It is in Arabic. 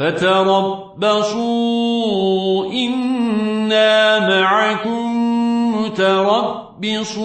فتربصوا إنا معكم متربصون.